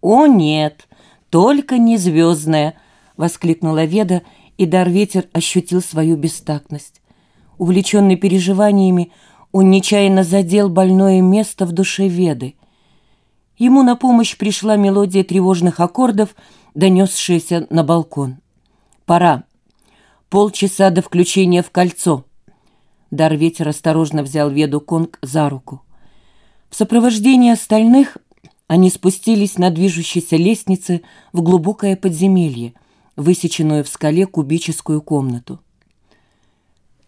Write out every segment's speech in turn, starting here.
«О, нет, только не звездная!» — воскликнула Веда, и дар-ветер ощутил свою бестактность. Увлеченный переживаниями, он нечаянно задел больное место в душе Веды. Ему на помощь пришла мелодия тревожных аккордов, донесшаяся на балкон. «Пора. Полчаса до включения в кольцо». Дар-ветер осторожно взял Веду Конг за руку. В сопровождении остальных они спустились на движущейся лестнице в глубокое подземелье, высеченную в скале кубическую комнату.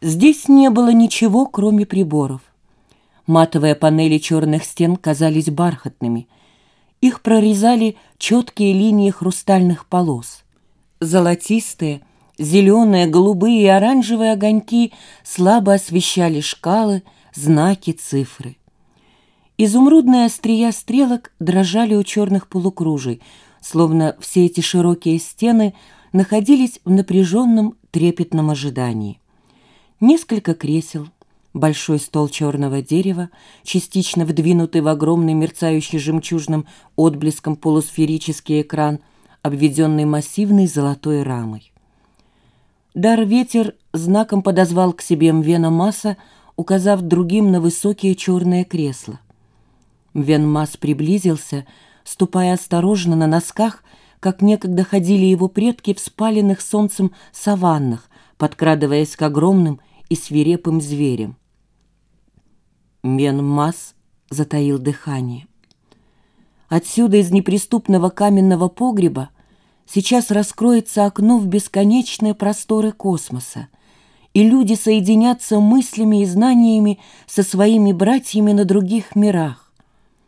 Здесь не было ничего, кроме приборов. Матовые панели черных стен казались бархатными. Их прорезали четкие линии хрустальных полос. Золотистые, зеленые, голубые и оранжевые огоньки слабо освещали шкалы, знаки, цифры. Изумрудные острия стрелок дрожали у черных полукружий, словно все эти широкие стены находились в напряженном трепетном ожидании. Несколько кресел, большой стол черного дерева, частично вдвинутый в огромный мерцающий жемчужным отблеском полусферический экран, обведенный массивной золотой рамой. Дар-ветер знаком подозвал к себе Мвена Масса, указав другим на высокие черные кресла. Венмас приблизился, ступая осторожно на носках, как некогда ходили его предки в спаленных солнцем саваннах, подкрадываясь к огромным и свирепым зверям. Венмас затаил дыхание. Отсюда из неприступного каменного погреба сейчас раскроется окно в бесконечные просторы космоса, и люди соединятся мыслями и знаниями со своими братьями на других мирах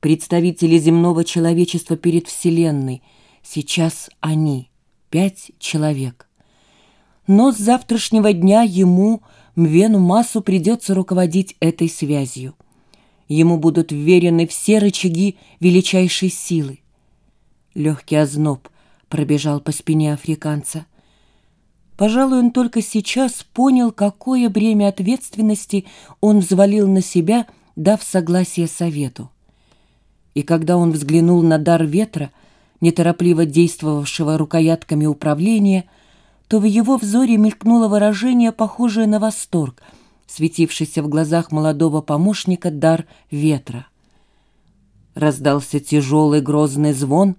представители земного человечества перед Вселенной. Сейчас они, пять человек. Но с завтрашнего дня ему, Мвену Массу, придется руководить этой связью. Ему будут вверены все рычаги величайшей силы. Легкий озноб пробежал по спине африканца. Пожалуй, он только сейчас понял, какое бремя ответственности он взвалил на себя, дав согласие совету и когда он взглянул на дар ветра, неторопливо действовавшего рукоятками управления, то в его взоре мелькнуло выражение, похожее на восторг, светившийся в глазах молодого помощника дар ветра. Раздался тяжелый грозный звон,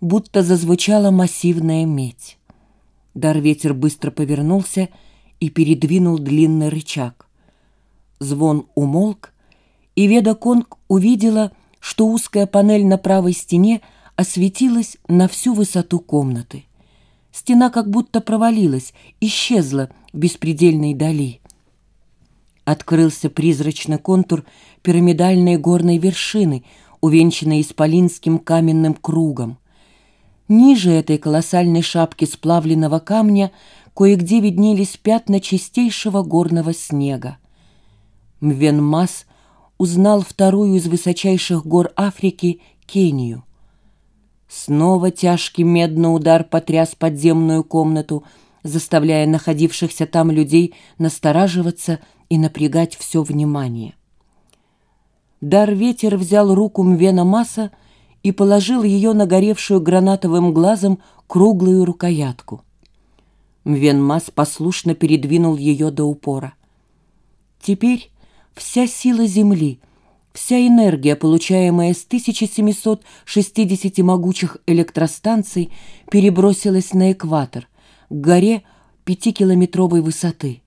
будто зазвучала массивная медь. Дар-ветер быстро повернулся и передвинул длинный рычаг. Звон умолк, и Веда Конг увидела — что узкая панель на правой стене осветилась на всю высоту комнаты. Стена как будто провалилась, исчезла в беспредельной дали. Открылся призрачный контур пирамидальной горной вершины, увенчанной исполинским каменным кругом. Ниже этой колоссальной шапки сплавленного камня кое-где виднелись пятна чистейшего горного снега. Мвенмас узнал вторую из высочайших гор Африки — Кению. Снова тяжкий медный удар потряс подземную комнату, заставляя находившихся там людей настораживаться и напрягать все внимание. Дар-ветер взял руку Мвена Маса и положил ее на горевшую гранатовым глазом круглую рукоятку. Мвен Мас послушно передвинул ее до упора. Теперь вся сила Земли, вся энергия, получаемая с 1760 могучих электростанций, перебросилась на экватор, к горе пятикилометровой высоты.